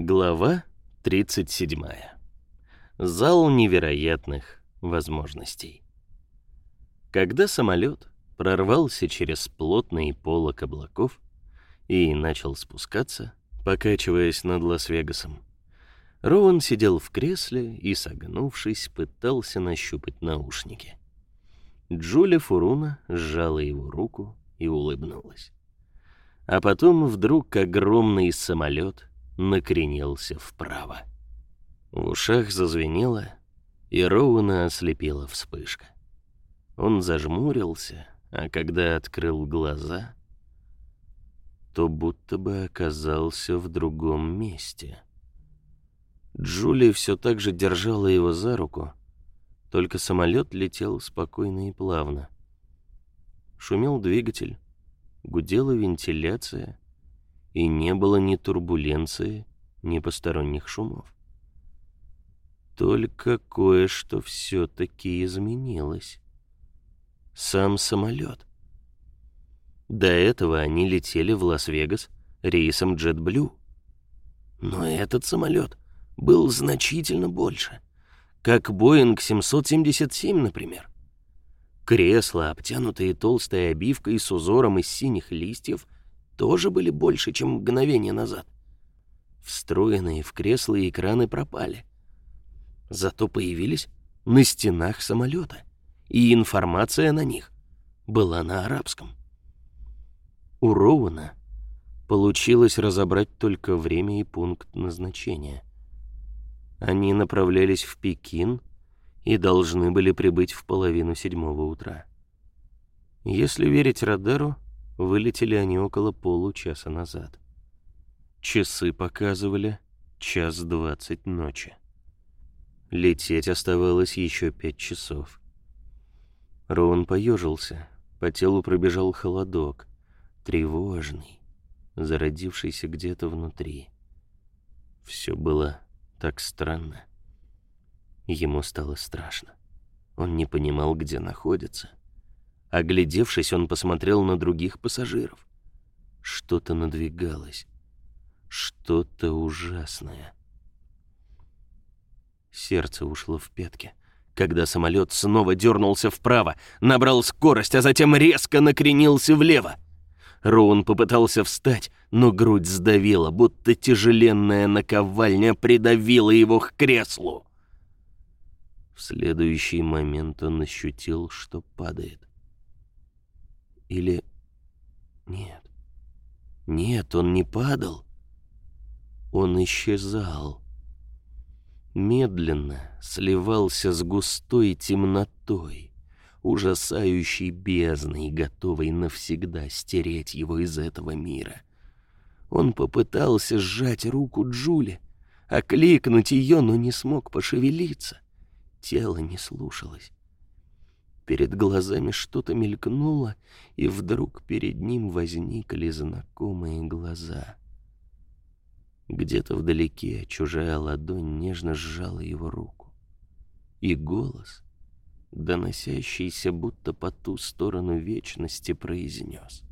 Глава 37. Зал невероятных возможностей. Когда самолет прорвался через плотный полог облаков и начал спускаться, покачиваясь над Лас-Вегасом, Роуэн сидел в кресле и, согнувшись, пытался нащупать наушники. Джулия Фуруна сжала его руку и улыбнулась. А потом вдруг огромный самолет накренился вправо. В ушах зазвенело, и Роуна ослепила вспышка. Он зажмурился, а когда открыл глаза, то будто бы оказался в другом месте. Джули все так же держала его за руку, только самолет летел спокойно и плавно. Шумел двигатель, гудела вентиляция, и не было ни турбуленции, ни посторонних шумов. Только кое-что все-таки изменилось. Сам самолет. До этого они летели в Лас-Вегас рейсом JetBlue. Но этот самолет был значительно больше, как Boeing 777, например. Кресла, обтянутые толстой обивкой с узором из синих листьев — тоже были больше, чем мгновение назад. Встроенные в кресла экраны пропали. Зато появились на стенах самолета, и информация на них была на арабском. У Роуна получилось разобрать только время и пункт назначения. Они направлялись в Пекин и должны были прибыть в половину седьмого утра. Если верить радару, Вылетели они около получаса назад. Часы показывали час двадцать ночи. Лететь оставалось еще пять часов. Роун поежился, по телу пробежал холодок, тревожный, зародившийся где-то внутри. Все было так странно. Ему стало страшно. Он не понимал, где находится. Оглядевшись, он посмотрел на других пассажиров. Что-то надвигалось. Что-то ужасное. Сердце ушло в пятки, когда самолет снова дернулся вправо, набрал скорость, а затем резко накренился влево. Роун попытался встать, но грудь сдавила, будто тяжеленная наковальня придавила его к креслу. В следующий момент он ощутил, что падает. Или... Нет. Нет, он не падал. Он исчезал. Медленно сливался с густой темнотой, ужасающей бездной, готовой навсегда стереть его из этого мира. Он попытался сжать руку Джули, окликнуть ее, но не смог пошевелиться. Тело не слушалось. Перед глазами что-то мелькнуло, и вдруг перед ним возникли знакомые глаза. Где-то вдалеке чужая ладонь нежно сжала его руку. И голос, доносящийся будто по ту сторону вечности, произнес.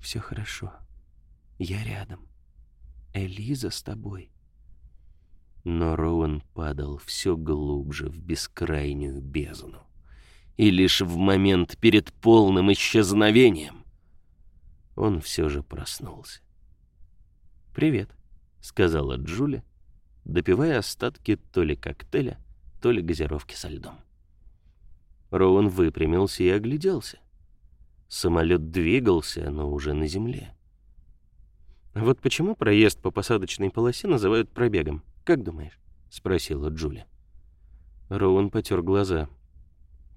«Все хорошо. Я рядом. Элиза с тобой». Но Роуэн падал все глубже в бескрайнюю бездну и лишь в момент перед полным исчезновением он все же проснулся. «Привет», — сказала Джули, допивая остатки то ли коктейля, то ли газировки со льдом. Роуэн выпрямился и огляделся. Самолет двигался, но уже на земле. «Вот почему проезд по посадочной полосе называют пробегом, как думаешь?» — спросила Джули. Роуэн потер глаза.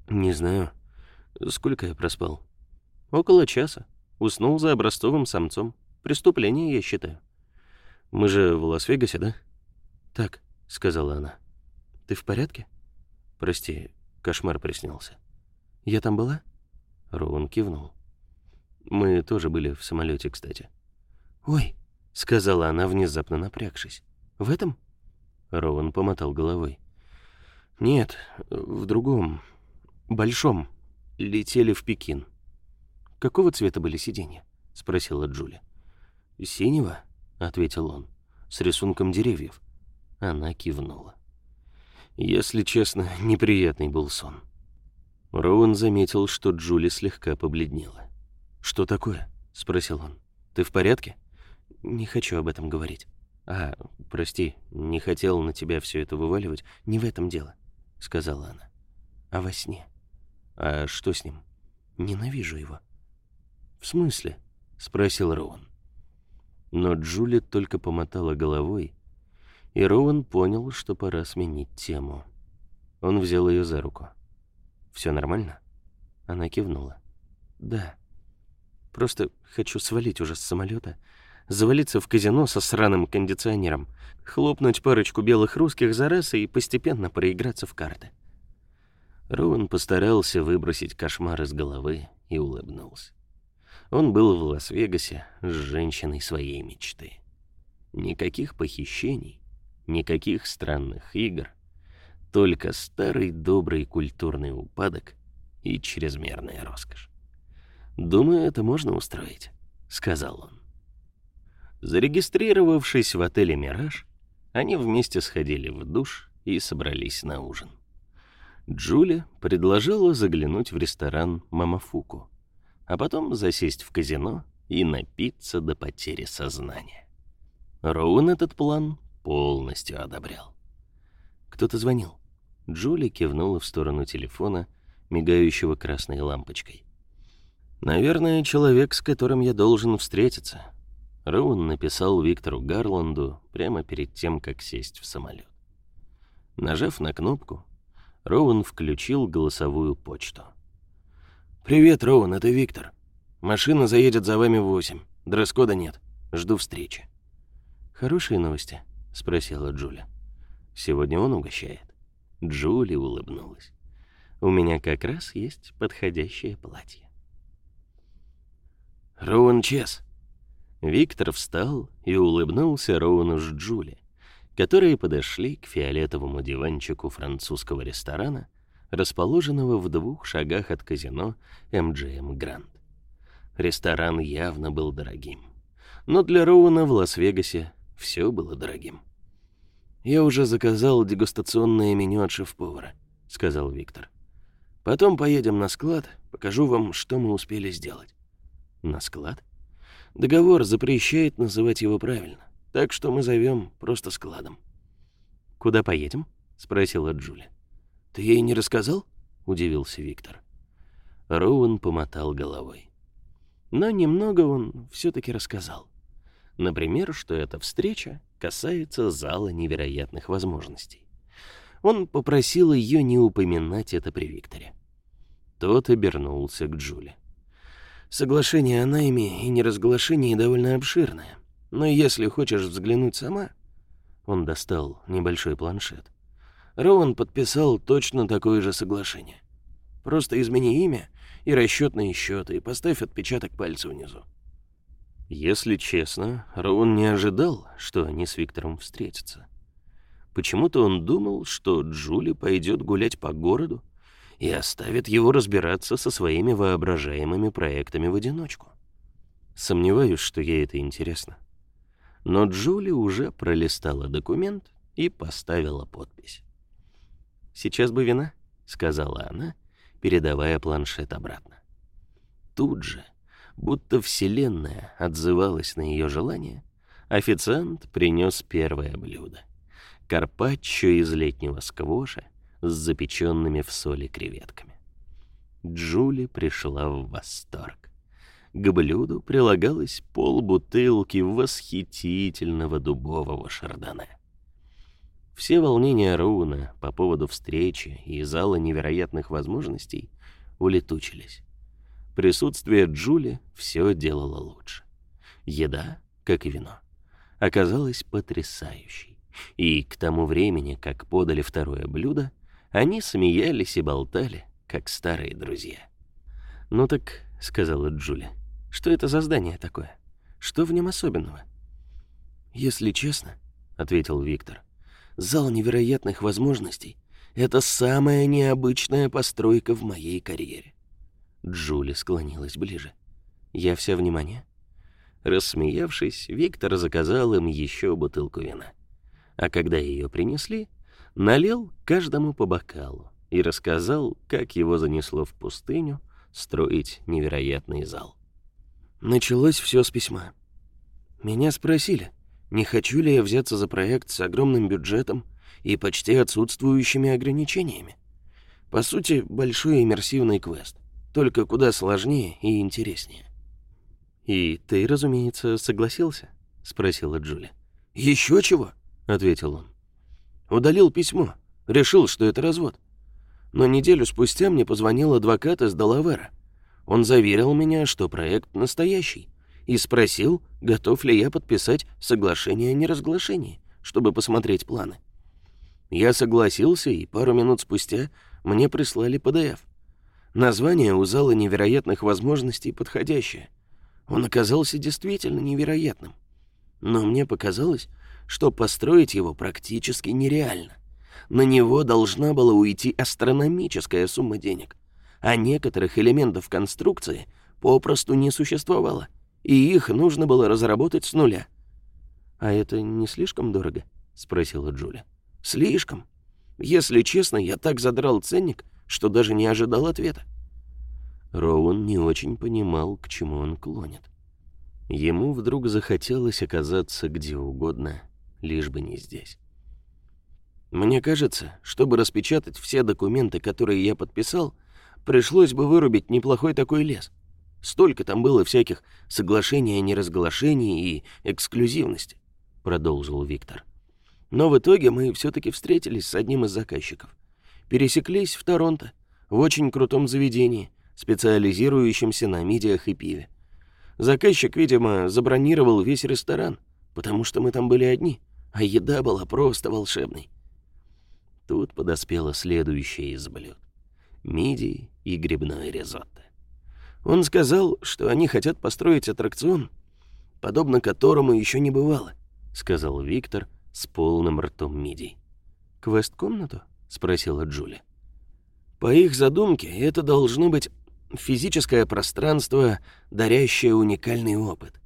Не знаю. Сколько я проспал? Около часа. Уснул за образцовым самцом. Преступление, я считаю. Мы же в Лас-Вегасе, да? Так, сказала она. Ты в порядке? Прости, кошмар приснился. Я там была? Роуэн кивнул. Мы тоже были в самолете, кстати. Ой, сказала она, внезапно напрягшись. В этом? Роуэн помотал головой. Нет, в другом. Большом. Летели в Пекин. Какого цвета были сиденья? Спросила Джули. Синего, ответил он. с рисунком деревьев. Она кивнула. Если честно, неприятный был сон. Роуэн заметил, что Джули слегка побледнела. «Что такое?» — спросил он. «Ты в порядке?» «Не хочу об этом говорить». «А, прости, не хотел на тебя все это вываливать. Не в этом дело», — сказала она. «А во сне». «А что с ним?» «Ненавижу его». «В смысле?» — спросил Роуэн. Но Джули только помотала головой, и Роуэн понял, что пора сменить тему. Он взял ее за руку. «Все нормально?» Она кивнула. «Да. Просто хочу свалить уже с самолета, завалиться в казино со сраным кондиционером, хлопнуть парочку белых русских за раз и постепенно проиграться в карты». Роуэн постарался выбросить кошмар из головы и улыбнулся. Он был в Лас-Вегасе с женщиной своей мечты. Никаких похищений, никаких странных игр, только старый добрый культурный упадок и чрезмерная роскошь. «Думаю, это можно устроить», — сказал он. Зарегистрировавшись в отеле «Мираж», они вместе сходили в душ и собрались на ужин. Джули предложила заглянуть в ресторан «Мамафуку», а потом засесть в казино и напиться до потери сознания. Роуэн этот план полностью одобрял. Кто-то звонил. Джули кивнула в сторону телефона, мигающего красной лампочкой. «Наверное, человек, с которым я должен встретиться». Роуэн написал Виктору Гарланду прямо перед тем, как сесть в самолет. Нажав на кнопку, Роуэн включил голосовую почту. «Привет, Роуэн, это Виктор. Машина заедет за вами в восемь. Дресс-кода нет. Жду встречи». «Хорошие новости?» — спросила Джуля. «Сегодня он угощает». Джули улыбнулась. «У меня как раз есть подходящее платье». «Роуэн Чес». Виктор встал и улыбнулся Роуэну с Джули, которые подошли к фиолетовому диванчику французского ресторана — расположенного в двух шагах от казино MGM Grand. Ресторан явно был дорогим. Но для Роуна в Лас-Вегасе все было дорогим. «Я уже заказал дегустационное меню от шеф-повара», — сказал Виктор. «Потом поедем на склад, покажу вам, что мы успели сделать». «На склад?» «Договор запрещает называть его правильно, так что мы зовем просто складом». «Куда поедем?» — спросила Джуlia. «Ты ей не рассказал?» — удивился Виктор. Роуэн помотал головой. Но немного он все-таки рассказал. Например, что эта встреча касается зала невероятных возможностей. Он попросил ее не упоминать это при Викторе. Тот обернулся к Джули. Соглашение о найме и неразглашении довольно обширное, но если хочешь взглянуть сама... Он достал небольшой планшет. Роуэн подписал точно такое же соглашение. Просто измени имя и расчетные счеты и поставь отпечаток пальца внизу. Если честно, Роуэн не ожидал, что они с Виктором встретятся. Почему-то он думал, что Джули пойдет гулять по городу и оставит его разбираться со своими воображаемыми проектами в одиночку. Сомневаюсь, что ей это интересно. Но Джули уже пролистала документ и поставила подпись. «Сейчас бы вина», — сказала она, передавая планшет обратно. Тут же, будто вселенная отзывалась на ее желание, официант принес первое блюдо — карпаччо из летнего сквоша с запеченными в соли креветками. Джули пришла в восторг. К блюду прилагалось полбутылки восхитительного дубового шардоне. Все волнения Роуна по поводу встречи и зала невероятных возможностей улетучились. Присутствие Джули все делало лучше. Еда, как и вино, оказалась потрясающей. И к тому времени, как подали второе блюдо, они смеялись и болтали, как старые друзья. «Ну так», — сказала Джули, — «что это за здание такое? Что в нем особенного?» «Если честно», — ответил Виктор, — Зал невероятных возможностей — это самая необычная постройка в моей карьере. Джули склонилась ближе. Я вся внимание. Рассмеявшись, Виктор заказал им еще бутылку вина. А когда ее принесли, налил каждому по бокалу и рассказал, как его занесло в пустыню строить невероятный зал. Началось все с письма. Меня спросили, не хочу ли я взяться за проект с огромным бюджетом и почти отсутствующими ограничениями. По сути, большой иммерсивный квест, только куда сложнее и интереснее. «И ты, разумеется, согласился?» — спросила Джули. «Еще чего?» — ответил он. Удалил письмо, решил, что это развод. Но неделю спустя мне позвонил адвокат из Делавера. Он заверил меня, что проект настоящий, и спросил, готов ли я подписать соглашение о неразглашении, чтобы посмотреть планы. Я согласился, и пару минут спустя мне прислали PDF. Название у зала невероятных возможностей подходящее. Он оказался действительно невероятным. Но мне показалось, что построить его практически нереально. На него должна была уйти астрономическая сумма денег, а некоторых элементов конструкции попросту не существовало, и их нужно было разработать с нуля. «А это не слишком дорого?» — спросила Джуля. «Слишком. Если честно, я так задрал ценник, что даже не ожидал ответа. Роуэн не очень понимал, к чему он клонит. Ему вдруг захотелось оказаться где угодно, лишь бы не здесь. Мне кажется, чтобы распечатать все документы, которые я подписал, пришлось бы вырубить неплохой такой лес. Столько там было всяких соглашений о неразглашении и эксклюзивности, продолжил Виктор. Но в итоге мы все-таки встретились с одним из заказчиков. Пересеклись в Торонто, в очень крутом заведении, специализирующемся на мидиях и пиве. Заказчик, видимо, забронировал весь ресторан, потому что мы там были одни, а еда была просто волшебной. Тут подоспело следующее из блюд — мидии и грибное ризотто. Он сказал, что они хотят построить аттракцион, подобно которому еще не бывало, — сказал Виктор — с полным ртом мидий. «Квест-комнату?» — спросила Джули. «По их задумке, это должно быть физическое пространство, дарящее уникальный опыт.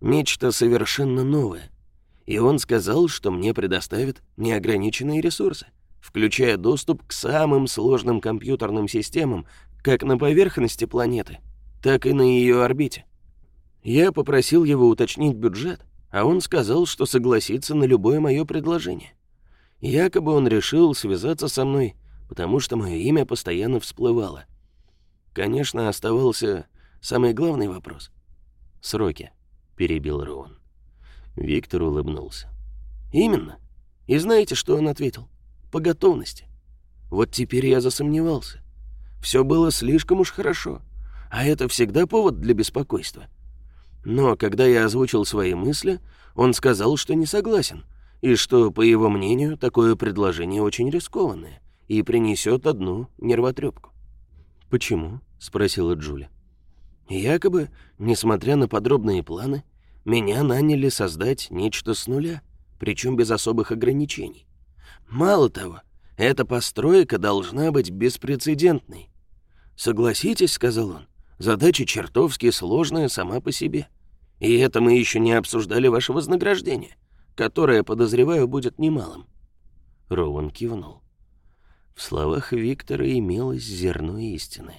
Нечто совершенно новое. И он сказал, что мне предоставит неограниченные ресурсы, включая доступ к самым сложным компьютерным системам как на поверхности планеты, так и на ее орбите. Я попросил его уточнить бюджет, а он сказал, что согласится на любое мое предложение. Якобы он решил связаться со мной, потому что мое имя постоянно всплывало. Конечно, оставался самый главный вопрос. «Сроки», — перебил Роун. Виктор улыбнулся. «Именно. И знаете, что он ответил? По готовности. Вот теперь я засомневался. Все было слишком уж хорошо, а это всегда повод для беспокойства. Но когда я озвучил свои мысли, он сказал, что не согласен, и что, по его мнению, такое предложение очень рискованное и принесет одну нервотрепку. «Почему?» — спросила Джуля. «Якобы, несмотря на подробные планы, меня наняли создать нечто с нуля, причем без особых ограничений. Мало того, эта постройка должна быть беспрецедентной. «Согласитесь», — сказал он, — «задача чертовски сложная сама по себе. И это мы еще не обсуждали ваше вознаграждение, которое, подозреваю, будет немалым». Роуэн кивнул. В словах Виктора имелось зерно истины.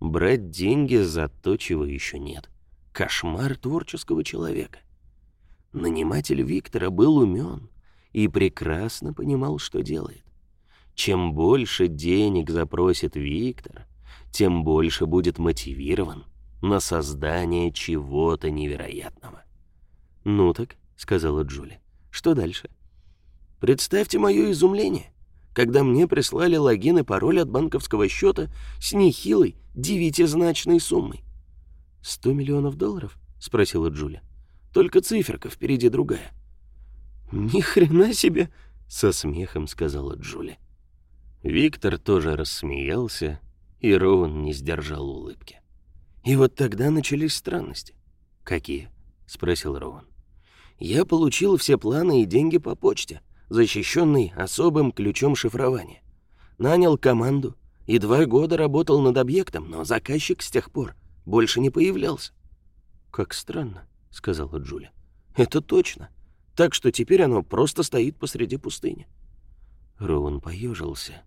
Брать деньги за то, чего еще нет. Кошмар творческого человека. Наниматель Виктора был умен и прекрасно понимал, что делает. Чем больше денег запросит Виктор, тем больше будет мотивирован на создание чего-то невероятного. «Ну так», — сказала Джули, — «что дальше?» «Представьте мое изумление, когда мне прислали логин и пароль от банковского счета с нехилой девятизначной суммой». «Сто миллионов долларов?» — спросила Джули. «Только циферка впереди другая». «Ни хрена себе!» — со смехом сказала Джули. Виктор тоже рассмеялся, и Роуэн не сдержал улыбки. И вот тогда начались странности. «Какие?» — спросил Роуэн. «Я получил все планы и деньги по почте, защищенный особым ключом шифрования. Нанял команду и два года работал над объектом, но заказчик с тех пор больше не появлялся». «Как странно», — сказала Джули. «Это точно. Так что теперь оно просто стоит посреди пустыни». Роуэн поежился.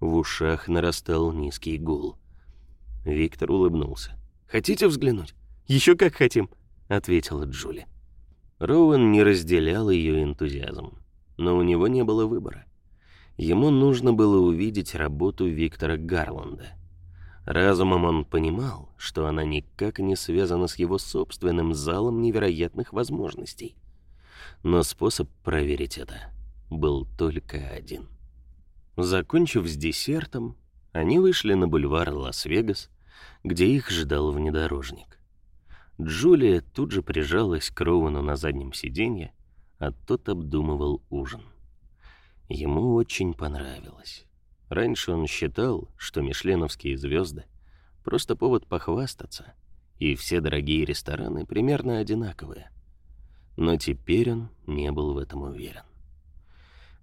В ушах нарастал низкий гул. Виктор улыбнулся. «Хотите взглянуть?» «Еще как хотим», — ответила Джули. Роуэн не разделял ее энтузиазм, но у него не было выбора. Ему нужно было увидеть работу Виктора Гарланда. Разумом он понимал, что она никак не связана с его собственным залом невероятных возможностей. Но способ проверить это был только один. Закончив с десертом, они вышли на бульвар Лас-Вегас, где их ждал внедорожник. Джулия тут же прижалась к Роуэну на заднем сиденье, а тот обдумывал ужин. Ему очень понравилось. Раньше он считал, что мишленовские звезды — просто повод похвастаться, и все дорогие рестораны примерно одинаковые. Но теперь он не был в этом уверен.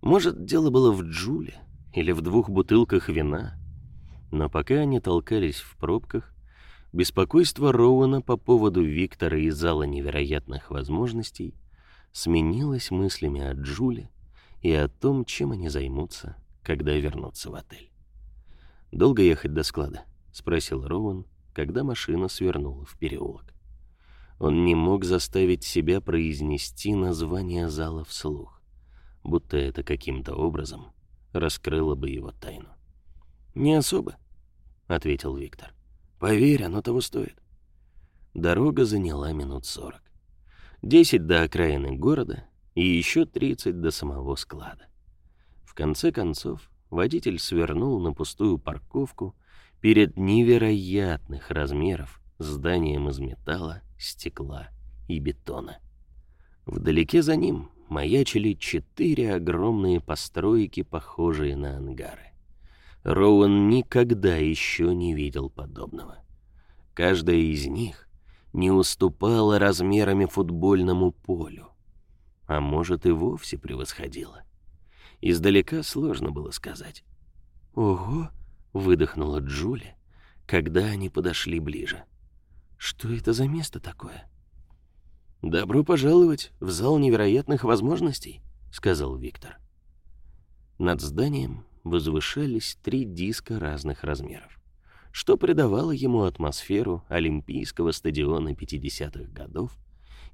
Может, дело было в Джуле или в двух бутылках вина, но пока они толкались в пробках, беспокойство Роуэна по поводу Виктора и зала невероятных возможностей сменилось мыслями о Джуле и о том, чем они займутся когда вернуться в отель. «Долго ехать до склада?» — спросил Роуэн, когда машина свернула в переулок. Он не мог заставить себя произнести название зала вслух, будто это каким-то образом раскрыло бы его тайну. «Не особо», — ответил Виктор. «Поверь, оно того стоит». Дорога заняла минут сорок. Десять до окраины города и еще тридцать до самого склада конце концов, водитель свернул на пустую парковку перед невероятных размеров зданием из металла, стекла и бетона. Вдалеке за ним маячили четыре огромные постройки, похожие на ангары. Роуэн никогда еще не видел подобного. Каждая из них не уступала размерами футбольному полю, а может и вовсе превосходила. Издалека сложно было сказать. «Ого!» — выдохнула Джули, когда они подошли ближе. «Что это за место такое?» «Добро пожаловать в зал невероятных возможностей», — сказал Виктор. Над зданием возвышались три диска разных размеров, что придавало ему атмосферу Олимпийского стадиона 50-х годов,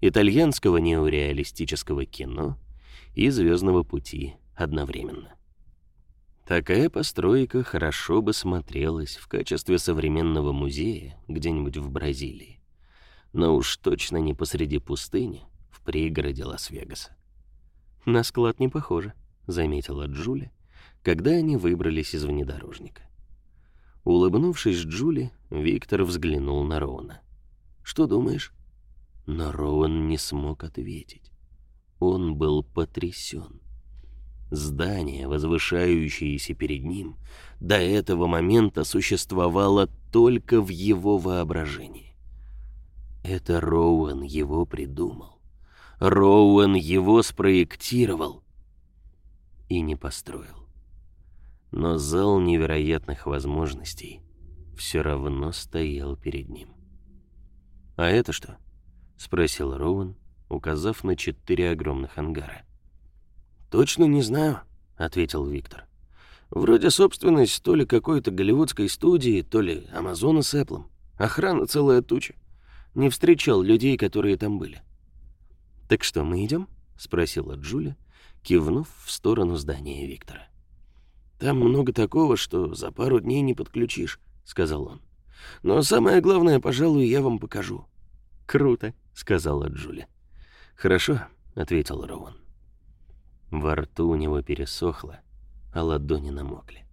итальянского неореалистического кино и «Звездного пути» одновременно. Такая постройка хорошо бы смотрелась в качестве современного музея где-нибудь в Бразилии, но уж точно не посреди пустыни в пригороде Лас-Вегаса. «На склад не похоже», — заметила Джули, когда они выбрались из внедорожника. Улыбнувшись Джули, Виктор взглянул на Роуна. «Что думаешь?» Но Роуэн не смог ответить. Он был потрясен. Здание, возвышающееся перед ним, до этого момента существовало только в его воображении. Это Роуэн его придумал. Роуэн его спроектировал и не построил. Но зал невероятных возможностей все равно стоял перед ним. «А это что?» — спросил Роуэн, указав на четыре огромных ангара. «Точно не знаю», — ответил Виктор. «Вроде собственность то ли какой-то голливудской студии, то ли Амазона с Эпплом. Охрана целая туча. Не встречал людей, которые там были». «Так что, мы идем? спросила Джуля, кивнув в сторону здания Виктора. «Там много такого, что за пару дней не подключишь», — сказал он. «Но самое главное, пожалуй, я вам покажу». «Круто», — сказала Джуля. «Хорошо», — ответил Роуэн. Во рту у него пересохло, а ладони намокли.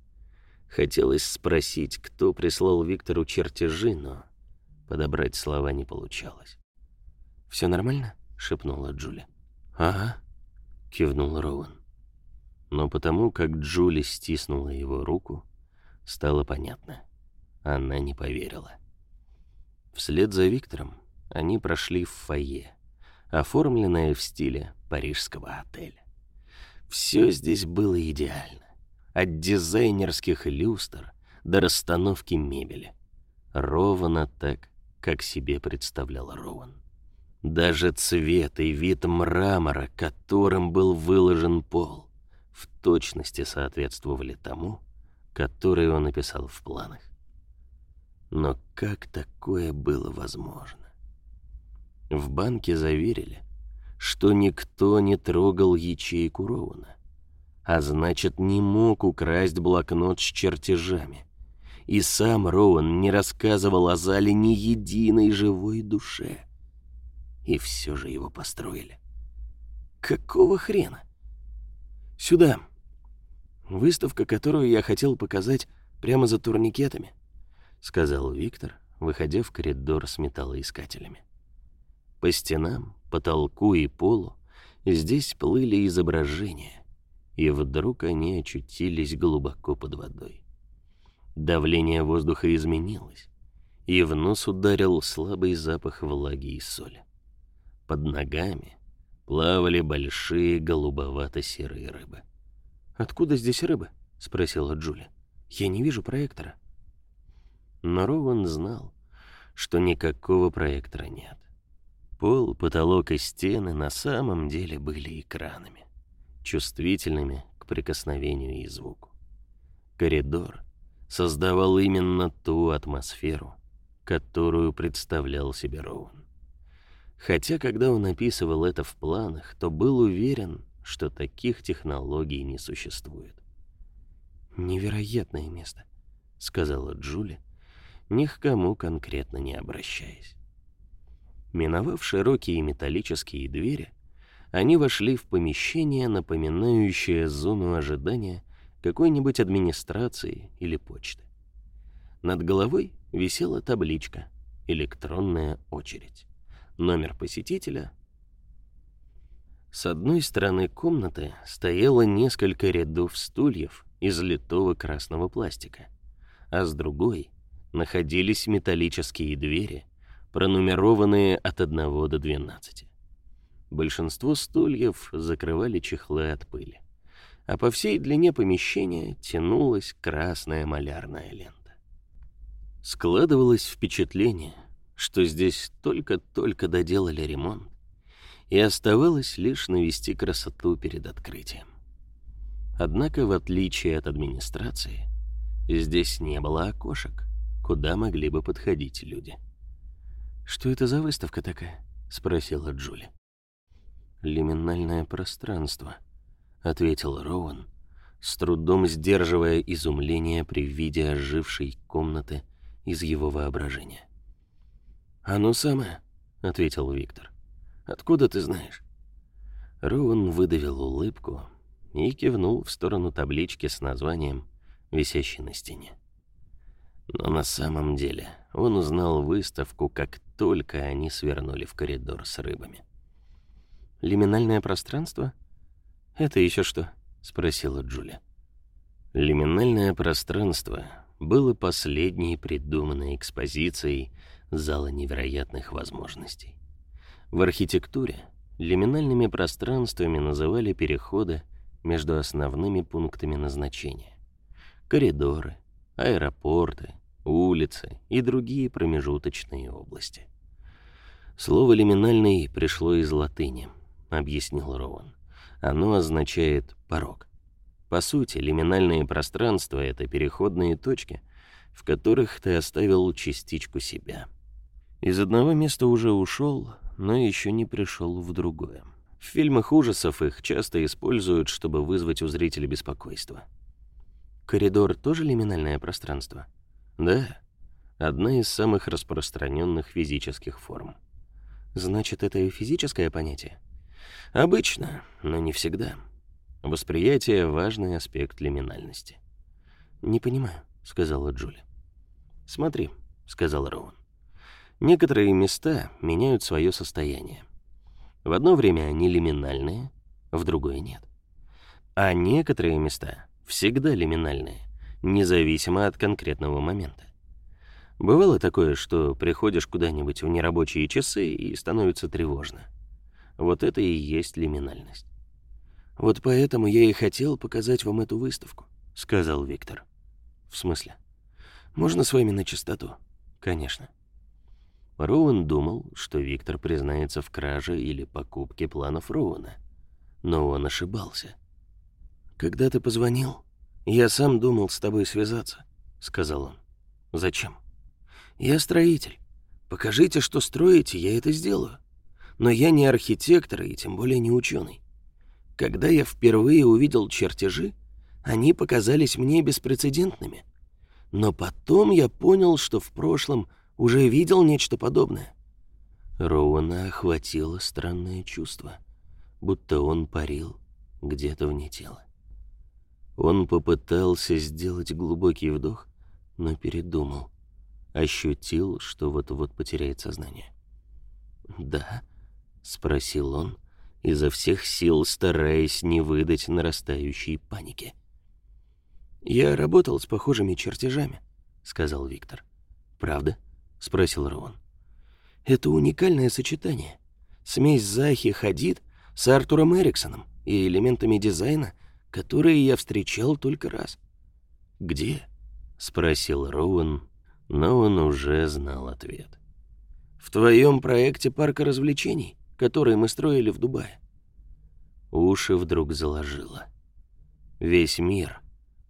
Хотелось спросить, кто прислал Виктору чертежи, но подобрать слова не получалось. «Все нормально?» — шепнула Джули. «Ага», — кивнул Роуэн. Но потому, как Джули стиснула его руку, стало понятно. Она не поверила. Вслед за Виктором они прошли в фойе, оформленное в стиле парижского отеля. Все здесь было идеально. От дизайнерских люстр до расстановки мебели. Ровно так, как себе представлял Роуэн. Даже цвет и вид мрамора, которым был выложен пол, в точности соответствовали тому, который он написал в планах. Но как такое было возможно? В банке заверили, что никто не трогал ячейку Роуна, а значит, не мог украсть блокнот с чертежами. И сам Роуэн не рассказывал о зале ни единой живой душе. И все же его построили. Какого хрена? Сюда. Выставка, которую я хотел показать прямо за турникетами, сказал Виктор, выходя в коридор с металлоискателями. По стенам, потолку и полу здесь плыли изображения, и вдруг они очутились глубоко под водой. Давление воздуха изменилось, и в нос ударил слабый запах влаги и соли. Под ногами плавали большие голубовато-серые рыбы. «Откуда здесь рыбы?» — спросила Джули. «Я не вижу проектора». Но Рован знал, что никакого проектора нет. Пол, потолок и стены на самом деле были экранами, чувствительными к прикосновению и звуку. Коридор создавал именно ту атмосферу, которую представлял себе Роуэн. Хотя, когда он описывал это в планах, то был уверен, что таких технологий не существует. «Невероятное место», — сказала Джули, ни к кому конкретно не обращаясь. Миновав широкие металлические двери, они вошли в помещение, напоминающее зону ожидания какой-нибудь администрации или почты. Над головой висела табличка «Электронная очередь». Номер посетителя. С одной стороны комнаты стояло несколько рядов стульев из литого красного пластика, а с другой находились металлические двери, пронумерованные от 1 до 12. Большинство стульев закрывали чехлы от пыли а по всей длине помещения тянулась красная малярная лента. Складывалось впечатление, что здесь только-только доделали ремонт, и оставалось лишь навести красоту перед открытием. Однако, в отличие от администрации, здесь не было окошек, куда могли бы подходить люди. «Что это за выставка такая?» — спросила Джули. «Лиминальное пространство», — ответил Роуэн, с трудом сдерживая изумление при виде ожившей комнаты из его воображения. «Оно самое», — ответил Виктор. «Откуда ты знаешь?» Роуэн выдавил улыбку и кивнул в сторону таблички с названием, висящей на стене. Но на самом деле он узнал выставку, как только они свернули в коридор с рыбами. «Лиминальное пространство?» «Это еще что?» — спросила Джулия. Лиминальное пространство было последней придуманной экспозицией зала невероятных возможностей. В архитектуре лиминальными пространствами называли переходы между основными пунктами назначения. Коридоры, аэропорты, улицы и другие промежуточные области. Слово «лиминальный» пришло из латыни, объяснил Роуэн. Оно означает «порог». По сути, лиминальные пространства — это переходные точки, в которых ты оставил частичку себя. Из одного места уже ушел, но еще не пришел в другое. В фильмах ужасов их часто используют, чтобы вызвать у зрителя беспокойство. Коридор тоже лиминальное пространство? Да, одна из самых распространенных физических форм. Значит, это и физическое понятие? Обычно, но не всегда. Восприятие — важный аспект лиминальности. «Не понимаю», — сказала Джули. «Смотри», — сказал Роуэн. «Некоторые места меняют свое состояние. В одно время они лиминальные, в другое нет. А некоторые места всегда лиминальные, независимо от конкретного момента. Бывало такое, что приходишь куда-нибудь в нерабочие часы и становится тревожно. Вот это и есть лиминальность. Вот поэтому я и хотел показать вам эту выставку, сказал Виктор. В смысле? Можно с вами на чистоту? Конечно. Роуэн думал, что Виктор признается в краже или покупке планов Роуэна. Но он ошибался. «Когда ты позвонил, я сам думал с тобой связаться», — сказал он. «Зачем?» «Я строитель. Покажите, что строите, я это сделаю. Но я не архитектор и тем более не ученый. Когда я впервые увидел чертежи, они показались мне беспрецедентными. Но потом я понял, что в прошлом уже видел нечто подобное. Роуэна охватило странное чувство, будто он парил где-то вне тела. Он попытался сделать глубокий вдох, но передумал. Ощутил, что вот-вот потеряет сознание. «Да?» — спросил он, изо всех сил стараясь не выдать нарастающей паники. «Я работал с похожими чертежами», — сказал Виктор. «Правда?» — спросил Роуэн. «Это уникальное сочетание. Смесь Захи Хадид с Артуром Эриксоном и элементами дизайна, которые я встречал только раз». «Где?» — спросил Роуэн, но он уже знал ответ. «В твоем проекте парка развлечений, который мы строили в Дубае». Уши вдруг заложило. Весь мир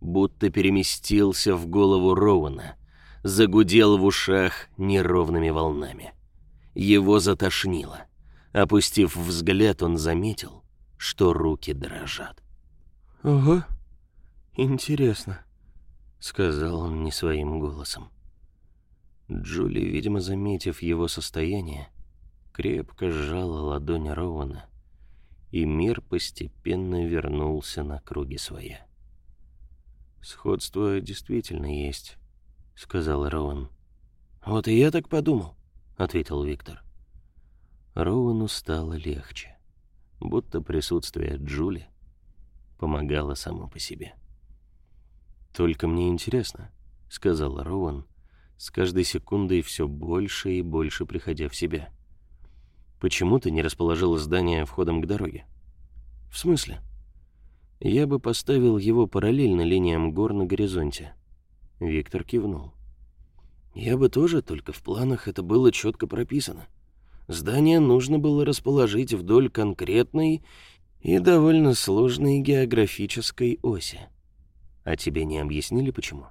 будто переместился в голову Роуэна — загудел в ушах неровными волнами. Его затошнило. Опустив взгляд, он заметил, что руки дрожат. «Ого, интересно», — сказал он не своим голосом. Джули, видимо, заметив его состояние, крепко сжала ладонь Роуана, и мир постепенно вернулся на круги своя. Сходство действительно есть, — сказал Роуэн. «Вот и я так подумал», — ответил Виктор. Роуэну стало легче, будто присутствие Джули помогало само по себе. «Только мне интересно», — сказал Роуэн, с каждой секундой все больше и больше приходя в себя. «Почему ты не расположил здание входом к дороге?» «В смысле?» «Я бы поставил его параллельно линиям гор на горизонте», Виктор кивнул. «Я бы тоже, только в планах это было четко прописано. Здание нужно было расположить вдоль конкретной и довольно сложной географической оси. А тебе не объяснили, почему?»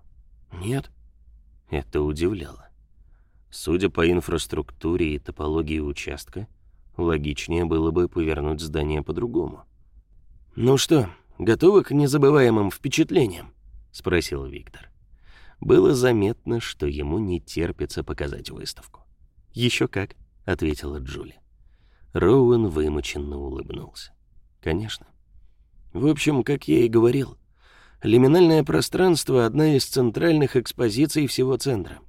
«Нет». Это удивляло. Судя по инфраструктуре и топологии участка, логичнее было бы повернуть здание по-другому. «Ну что, готовы к незабываемым впечатлениям?» — спросил Виктор. Было заметно, что ему не терпится показать выставку. «Еще как», — ответила Джули. Роуэн вымученно улыбнулся. «Конечно». «В общем, как я и говорил, лиминальное пространство — одна из центральных экспозиций всего центра.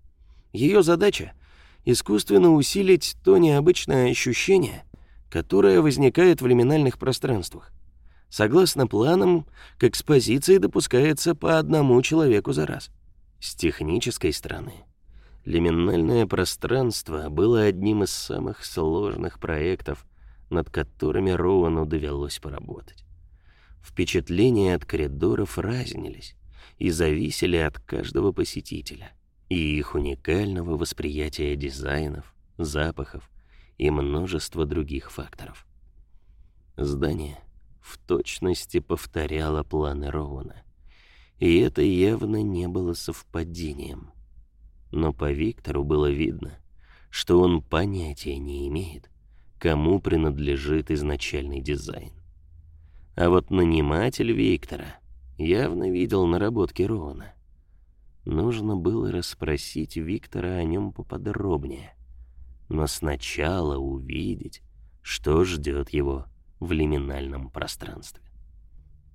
Ее задача — искусственно усилить то необычное ощущение, которое возникает в лиминальных пространствах. Согласно планам, к экспозиции допускается по одному человеку за раз. С технической стороны, лиминальное пространство было одним из самых сложных проектов, над которыми Роуану довелось поработать. Впечатления от коридоров разнились и зависели от каждого посетителя и их уникального восприятия дизайнов, запахов и множества других факторов. Здание в точности повторяло планы Роуна — и это явно не было совпадением. Но по Виктору было видно, что он понятия не имеет, кому принадлежит изначальный дизайн. А вот наниматель Виктора явно видел наработки Рона. Нужно было расспросить Виктора о нем поподробнее, но сначала увидеть, что ждет его в лиминальном пространстве.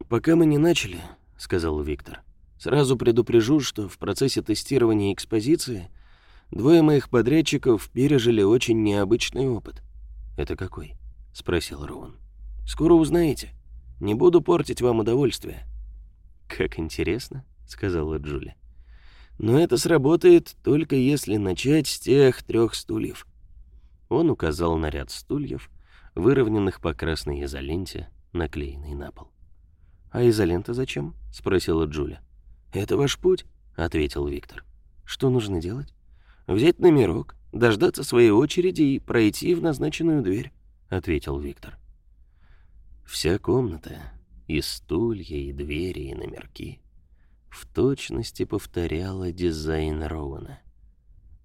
«Пока мы не начали, — сказал Виктор. «Сразу предупрежу, что в процессе тестирования экспозиции двое моих подрядчиков пережили очень необычный опыт». «Это какой?» — спросил Роун. «Скоро узнаете. Не буду портить вам удовольствие». «Как интересно», — сказала Джули. «Но это сработает только если начать с тех трех стульев». Он указал на ряд стульев, выровненных по красной изоленте, наклеенной на пол. «А изолента зачем?» — спросила Джуля. «Это ваш путь», — ответил Виктор. «Что нужно делать?» «Взять номерок, дождаться своей очереди и пройти в назначенную дверь», — ответил Виктор. Вся комната, и стулья, и двери, и номерки, в точности повторяла дизайн Роуна.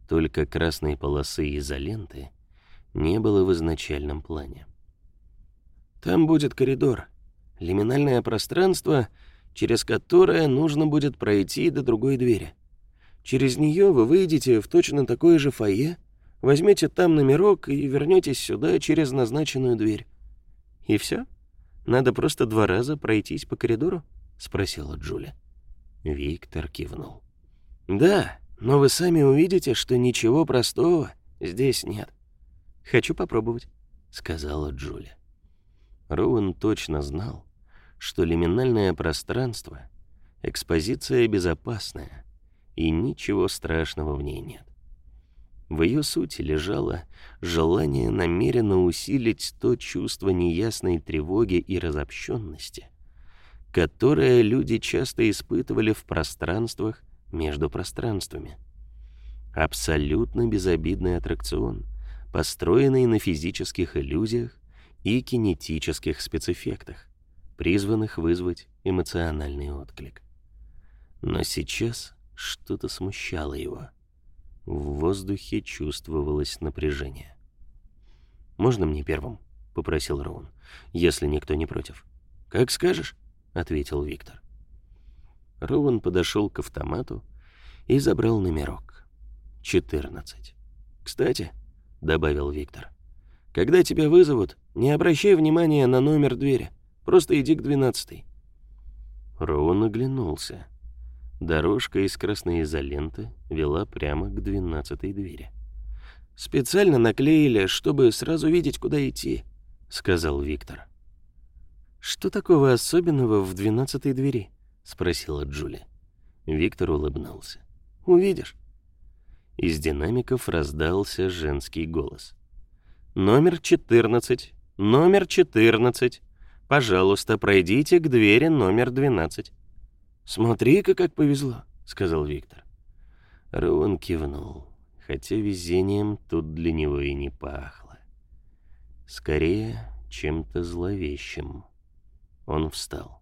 Только красной полосы изоленты не было в изначальном плане. «Там будет коридор, лиминальное пространство, через которое нужно будет пройти до другой двери. Через нее вы выйдете в точно такое же фойе, возьмете там номерок и вернетесь сюда через назначенную дверь. И все? Надо просто два раза пройтись по коридору?» — спросила Джуля. Виктор кивнул. «Да, но вы сами увидите, что ничего простого здесь нет. Хочу попробовать», — сказала Джуля. Роуэн точно знал, что лиминальное пространство — экспозиция безопасная, и ничего страшного в ней нет. В ее сути лежало желание намеренно усилить то чувство неясной тревоги и разобщенности, которое люди часто испытывали в пространствах между пространствами. Абсолютно безобидный аттракцион, построенный на физических иллюзиях и кинетических спецэффектах, призванных вызвать эмоциональный отклик. Но сейчас что-то смущало его. В воздухе чувствовалось напряжение. «Можно мне первым?» — попросил Роун, «если никто не против». «Как скажешь», — ответил Виктор. Роуэн подошел к автомату и забрал номерок. 14. «Кстати», — добавил Виктор, — «когда тебя вызовут, не обращай внимания на номер двери, просто иди к двенадцатой». Роуэн оглянулся. Дорожка из красной изоленты вела прямо к двенадцатой двери. «Специально наклеили, чтобы сразу видеть, куда идти», — сказал Виктор. «Что такого особенного в двенадцатой двери?» — спросила Джули. Виктор улыбнулся. «Увидишь». Из динамиков раздался женский голос. «Номер четырнадцать, номер четырнадцать. Пожалуйста, пройдите к двери номер двенадцать». «Смотри-ка, как повезло», — сказал Виктор. Роуэн кивнул, хотя везением тут для него и не пахло. Скорее, чем-то зловещим. Он встал.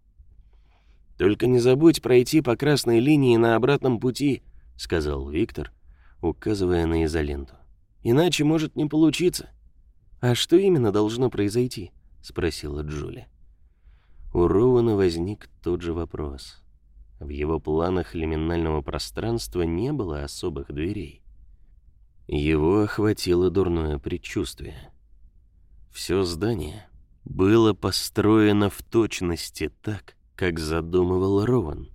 «Только не забудь пройти по красной линии на обратном пути», — сказал Виктор, указывая на изоленту. «Иначе может не получиться». «А что именно должно произойти?» — спросила Джули. У Роуэна возник тот же вопрос. В его планах лиминального пространства не было особых дверей. Его охватило дурное предчувствие. Все здание было построено в точности так, как задумывал Рован.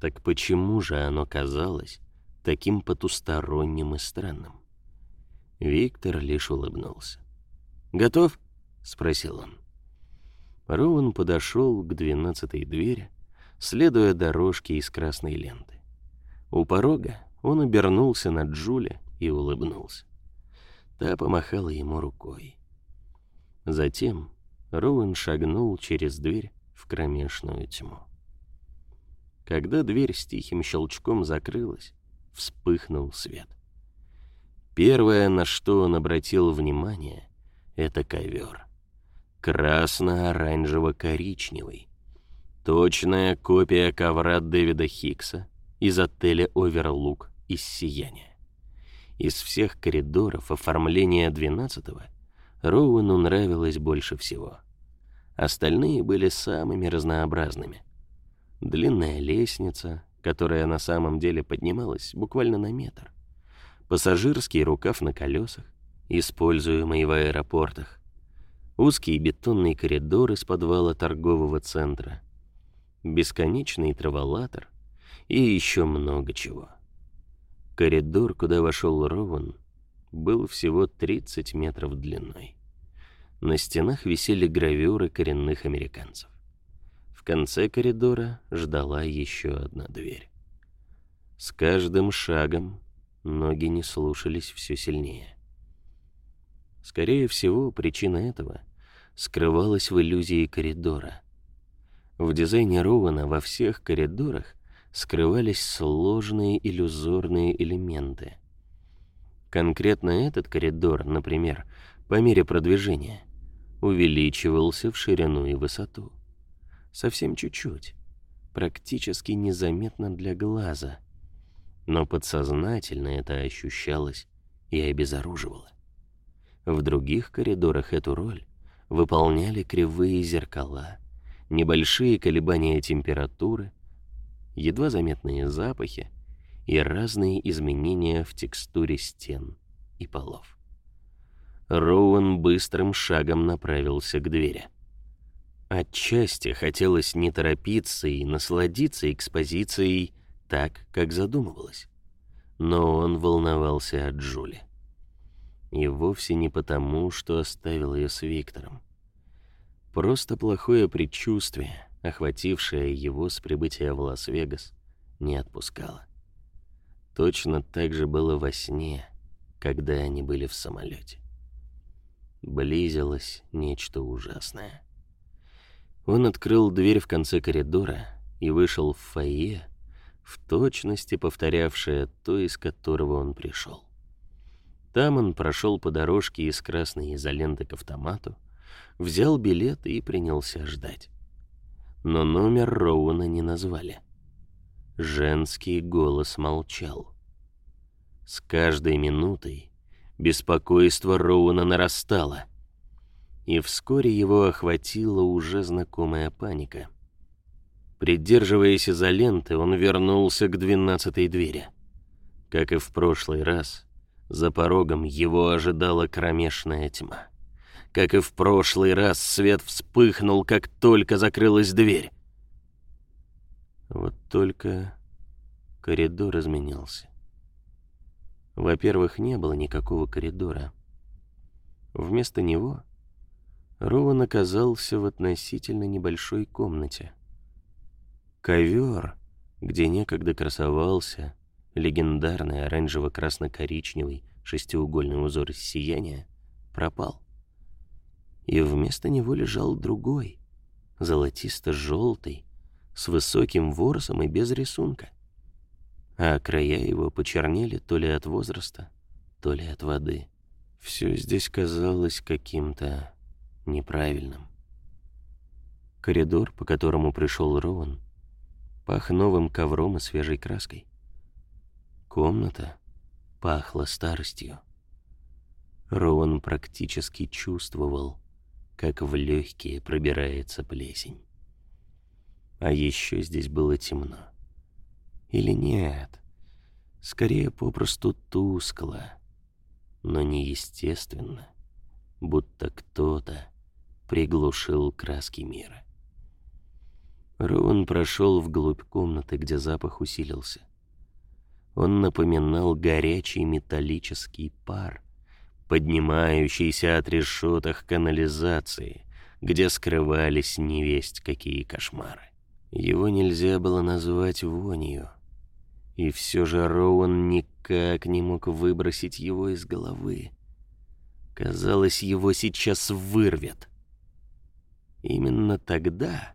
Так почему же оно казалось таким потусторонним и странным? Виктор лишь улыбнулся. «Готов?» — спросил он. Рован подошел к двенадцатой двери, следуя дорожке из красной ленты. У порога он обернулся на Джуля и улыбнулся. Та помахала ему рукой. Затем Роуэн шагнул через дверь в кромешную тьму. Когда дверь с тихим щелчком закрылась, вспыхнул свет. Первое, на что он обратил внимание, это ковер. Красно-оранжево-коричневый. Точная копия ковра Дэвида Хикса из отеля «Оверлук» из «Сияния». Из всех коридоров оформления двенадцатого Роуэну нравилось больше всего. Остальные были самыми разнообразными. Длинная лестница, которая на самом деле поднималась буквально на метр. Пассажирский рукав на колесах, используемый в аэропортах. Узкий бетонный коридор из подвала торгового центра. Бесконечный траволатор и еще много чего. Коридор, куда вошел Роуэн, был всего 30 метров длиной. На стенах висели гравюры коренных американцев. В конце коридора ждала еще одна дверь. С каждым шагом ноги не слушались все сильнее. Скорее всего, причина этого скрывалась в иллюзии коридора. В дизайне Роуэна во всех коридорах скрывались сложные иллюзорные элементы — Конкретно этот коридор, например, по мере продвижения, увеличивался в ширину и высоту. Совсем чуть-чуть, практически незаметно для глаза. Но подсознательно это ощущалось и обезоруживало. В других коридорах эту роль выполняли кривые зеркала, небольшие колебания температуры, едва заметные запахи и разные изменения в текстуре стен и полов. Роуэн быстрым шагом направился к двери. Отчасти хотелось не торопиться и насладиться экспозицией так, как задумывалось. Но он волновался о Джули. И вовсе не потому, что оставил ее с Виктором. Просто плохое предчувствие, охватившее его с прибытия в Лас-Вегас, не отпускало. Точно так же было во сне, когда они были в самолете. Близилось нечто ужасное. Он открыл дверь в конце коридора и вышел в фойе, в точности повторявшее то, из которого он пришел. Там он прошел по дорожке из красной изоленты к автомату, взял билет и принялся ждать. Но номер Роуна не назвали. Женский голос молчал. С каждой минутой Беспокойство Роуна нарастало, и вскоре его охватила уже знакомая паника. Придерживаясь изоленты, он вернулся к двенадцатой двери. Как и в прошлый раз, за порогом его ожидала кромешная тьма. Как и в прошлый раз, свет вспыхнул, как только закрылась дверь. Вот только коридор изменился. Во-первых, не было никакого коридора. Вместо него Роуэн оказался в относительно небольшой комнате. Ковер, где некогда красовался легендарный оранжево-красно-коричневый шестиугольный узор сияния, пропал. И вместо него лежал другой, золотисто-желтый, с высоким ворсом и без рисунка а края его почернели то ли от возраста, то ли от воды. Все здесь казалось каким-то неправильным. Коридор, по которому пришел Роуэн, пах новым ковром и свежей краской. Комната пахла старостью. Роуэн практически чувствовал, как в легкие пробирается плесень. А еще здесь было темно. Или нет? Скорее, попросту тускло, но неестественно, будто кто-то приглушил краски мира. Роуэн прошел вглубь комнаты, где запах усилился. Он напоминал горячий металлический пар, поднимающийся от решеток канализации, где скрывались невесть какие кошмары. Его нельзя было назвать вонью — и все же Роуэн никак не мог выбросить его из головы. Казалось, его сейчас вырвет. Именно тогда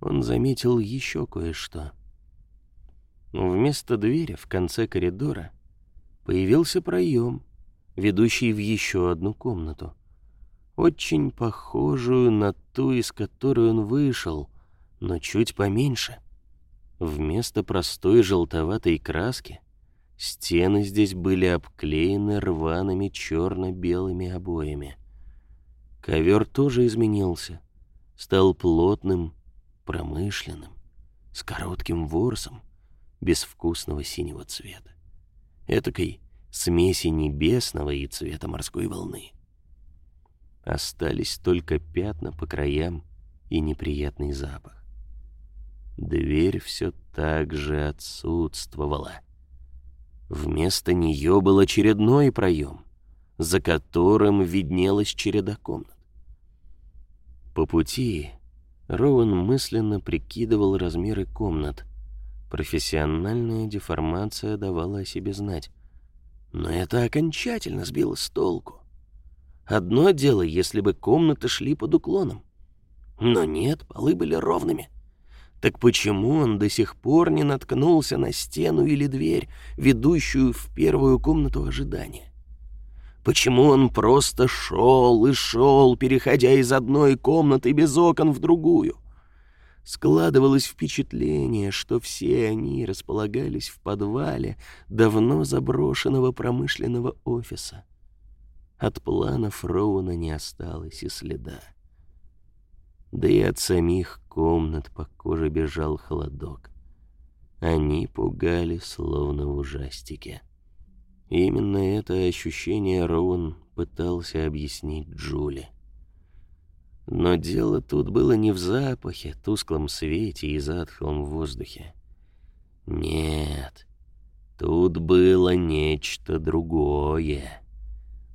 он заметил еще кое-что. Вместо двери в конце коридора появился проем, ведущий в еще одну комнату, очень похожую на ту, из которой он вышел, но чуть поменьше — Вместо простой желтоватой краски стены здесь были обклеены рваными черно-белыми обоями. Ковер тоже изменился, стал плотным, промышленным, с коротким ворсом, безвкусного синего цвета. Этакой смеси небесного и цвета морской волны. Остались только пятна по краям и неприятный запах. Дверь все так же отсутствовала. Вместо нее был очередной проем, за которым виднелась череда комнат. По пути Роуэн мысленно прикидывал размеры комнат. Профессиональная деформация давала о себе знать. Но это окончательно сбило с толку. Одно дело, если бы комнаты шли под уклоном. Но нет, полы были ровными — Так почему он до сих пор не наткнулся на стену или дверь, ведущую в первую комнату ожидания? Почему он просто шел и шел, переходя из одной комнаты без окон в другую? Складывалось впечатление, что все они располагались в подвале давно заброшенного промышленного офиса. От планов Роуна не осталось и следа. Да и от самих комнат по коже бежал холодок. Они пугали, словно в ужастике. Именно это ощущение Роуэн пытался объяснить Джули. Но дело тут было не в запахе, тусклом свете и затхлом воздухе. Нет, тут было нечто другое,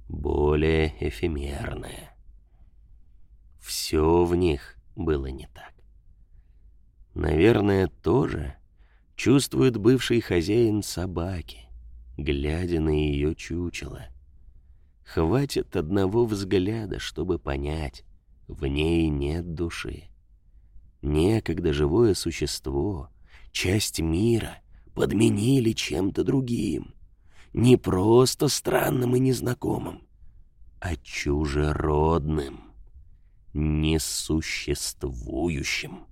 более эфемерное. Все в них было не так. Наверное, тоже чувствует бывший хозяин собаки глядя на ее чучело. Хватит одного взгляда, чтобы понять, в ней нет души. Некогда живое существо, часть мира, подменили чем-то другим. Не просто странным и незнакомым, а чужеродным, несуществующим.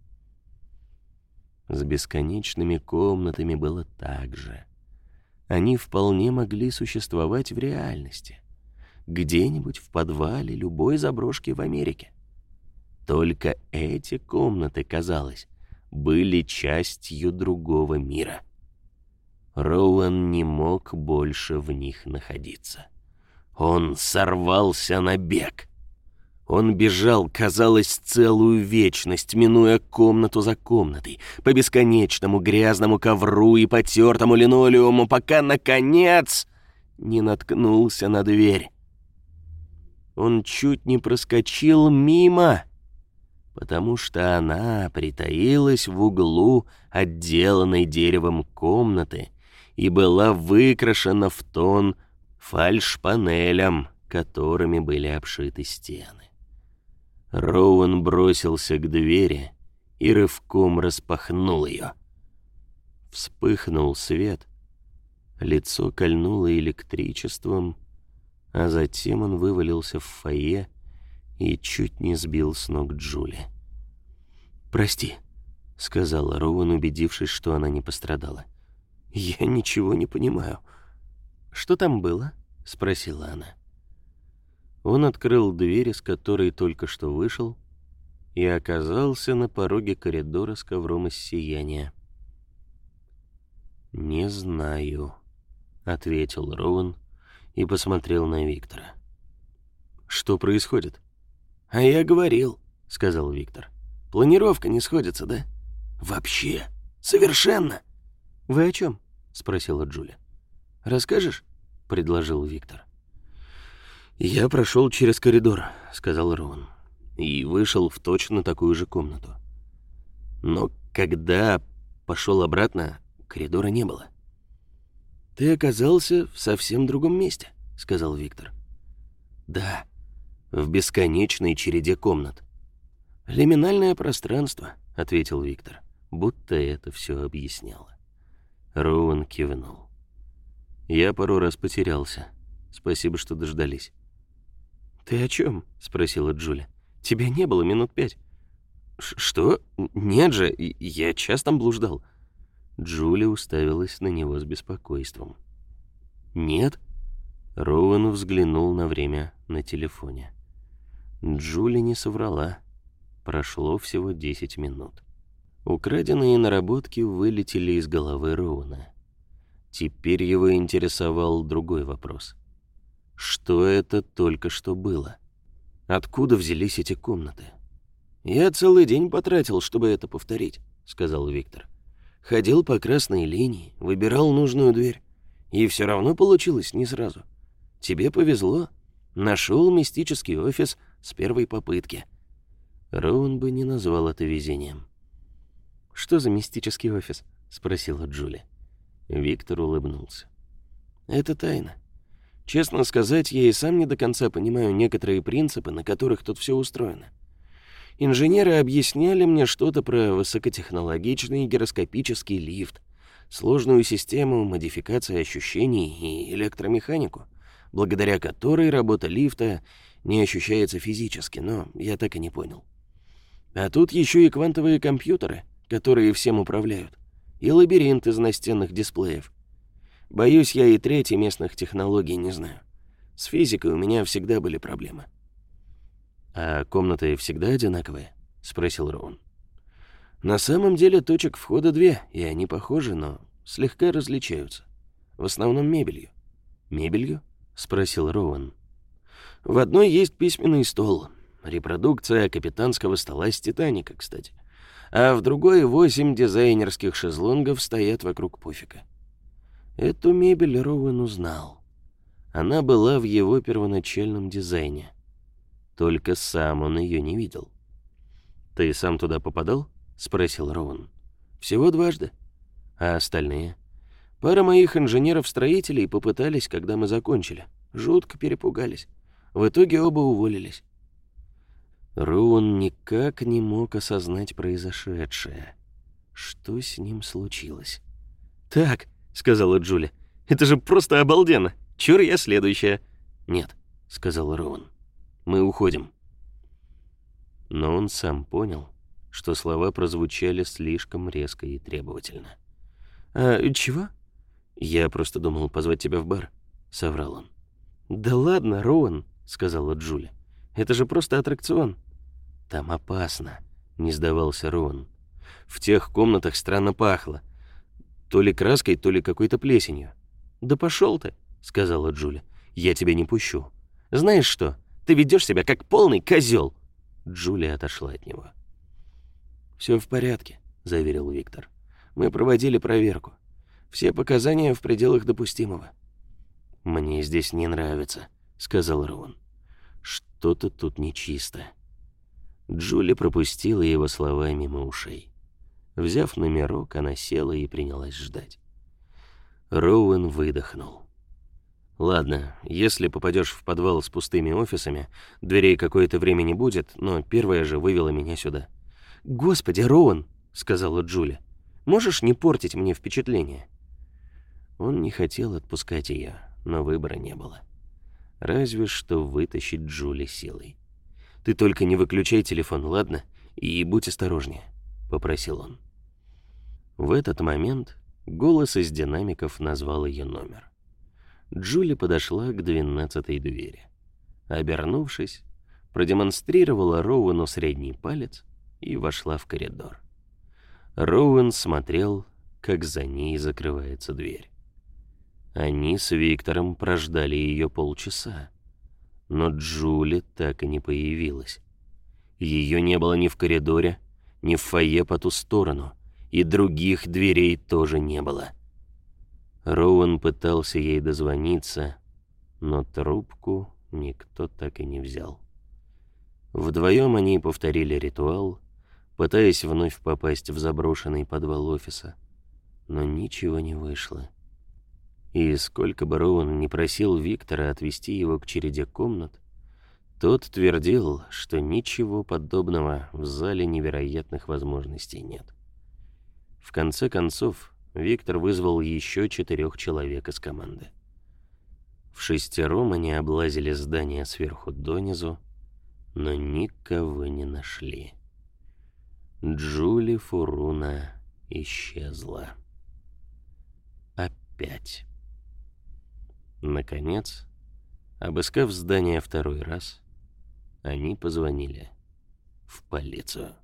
С бесконечными комнатами было так же — они вполне могли существовать в реальности, где-нибудь в подвале любой заброшки в Америке. Только эти комнаты, казалось, были частью другого мира. Роуэн не мог больше в них находиться. Он сорвался на бег — он бежал, казалось, целую вечность, минуя комнату за комнатой, по бесконечному грязному ковру и потертому линолеуму, пока, наконец, не наткнулся на дверь. Он чуть не проскочил мимо, потому что она притаилась в углу отделанной деревом комнаты и была выкрашена в тон фальшпанелям, которыми были обшиты стены. Роуэн бросился к двери и рывком распахнул ее. Вспыхнул свет, лицо кольнуло электричеством, а затем он вывалился в фойе и чуть не сбил с ног Джули. «Прости», — сказала Роуэн, убедившись, что она не пострадала. «Я ничего не понимаю». «Что там было?» — спросила она. Он открыл дверь, из которой только что вышел, и оказался на пороге коридора с ковром из сияния. «Не знаю», — ответил Роуэн и посмотрел на Виктора. «Что происходит?» «А я говорил», — сказал Виктор. «Планировка не сходится, да?» «Вообще, совершенно!» «Вы о чем?» — спросила Джуля. «Расскажешь?» — предложил Виктор. «Я прошел через коридор», — сказал Рон, «и вышел в точно такую же комнату. Но когда пошел обратно, коридора не было». «Ты оказался в совсем другом месте», — сказал Виктор. «Да, в бесконечной череде комнат». «Лиминальное пространство», — ответил Виктор, будто это все объясняло. Роуэн кивнул. «Я пару раз потерялся. Спасибо, что дождались». «Ты о чем?» — спросила Джуля. «Тебя не было минут пять». «Что? Нет же, я час там блуждал». Джуля уставилась на него с беспокойством. «Нет?» Роуэн взглянул на время на телефоне. Джуля не соврала. Прошло всего десять минут. Украденные наработки вылетели из головы Роуэна. Теперь его интересовал другой вопрос — что это только что было? Откуда взялись эти комнаты? «Я целый день потратил, чтобы это повторить», — сказал Виктор. «Ходил по красной линии, выбирал нужную дверь. И все равно получилось не сразу. Тебе повезло. Нашел мистический офис с первой попытки». Роун бы не назвал это везением. «Что за мистический офис?» — спросила Джули. Виктор улыбнулся. «Это тайна. Честно сказать, я и сам не до конца понимаю некоторые принципы, на которых тут все устроено. Инженеры объясняли мне что-то про высокотехнологичный гироскопический лифт, сложную систему модификации ощущений и электромеханику, благодаря которой работа лифта не ощущается физически, но я так и не понял. А тут еще и квантовые компьютеры, которые всем управляют, и лабиринт из настенных дисплеев. Боюсь, я и третьей местных технологий не знаю. С физикой у меня всегда были проблемы. «А комнаты всегда одинаковые?» — спросил Роун. «На самом деле точек входа две, и они похожи, но слегка различаются. В основном мебелью». «Мебелью?» — спросил Роуэн. «В одной есть письменный стол, репродукция капитанского стола с «Титаника», кстати. А в другой восемь дизайнерских шезлонгов стоят вокруг пуфика. Эту мебель Роуэн узнал. Она была в его первоначальном дизайне. Только сам он ее не видел. «Ты сам туда попадал?» — спросил Роуэн. «Всего дважды. А остальные?» Пара моих инженеров-строителей попытались, когда мы закончили. Жутко перепугались. В итоге оба уволились. Роуэн никак не мог осознать произошедшее. Что с ним случилось? «Так», — сказала Джули, — «это же просто обалденно. Чур я следующая». «Нет», — сказал Роуэн. Мы уходим». Но он сам понял, что слова прозвучали слишком резко и требовательно. «А чего?» «Я просто думал позвать тебя в бар», — соврал он. «Да ладно, Роуэн», — сказала Джули. «Это же просто аттракцион». «Там опасно», — не сдавался Роуэн. «В тех комнатах странно пахло. То ли краской, то ли какой-то плесенью». «Да пошел ты», — сказала Джули. «Я тебя не пущу». «Знаешь что? Ты ведешь себя как полный козел. Джулия отошла от него. Все в порядке, заверил Виктор. Мы проводили проверку. Все показания в пределах допустимого. Мне здесь не нравится, сказал Роун. Что-то тут нечисто. Джули пропустила его слова мимо ушей. Взяв номерок, она села и принялась ждать. Роуэн выдохнул. Ладно, если попадешь в подвал с пустыми офисами, дверей какое-то время не будет, но первая же вывела меня сюда. «Господи, Роуэн!» — сказала Джули. «Можешь не портить мне впечатление?» Он не хотел отпускать ее, но выбора не было. Разве что вытащить Джули силой. «Ты только не выключай телефон, ладно? И будь осторожнее», — попросил он. В этот момент голос из динамиков назвал ее номер. Джули подошла к двенадцатой двери. Обернувшись, продемонстрировала Роуэну средний палец и вошла в коридор. Роуэн смотрел, как за ней закрывается дверь. Они с Виктором прождали ее полчаса, но Джули так и не появилась. Ее не было ни в коридоре, ни в фойе по ту сторону, и других дверей тоже не было. Роуэн пытался ей дозвониться, но трубку никто так и не взял. Вдвоем они повторили ритуал, пытаясь вновь попасть в заброшенный подвал офиса, но ничего не вышло. И сколько бы Роуэн не просил Виктора отвести его к череде комнат, тот твердил, что ничего подобного в зале невероятных возможностей нет. В конце концов, Виктор вызвал еще четырех человек из команды. В шестером они облазили здание сверху донизу, но никого не нашли. Джули Фуруна исчезла. Опять. Наконец, обыскав здание второй раз, они позвонили в полицию.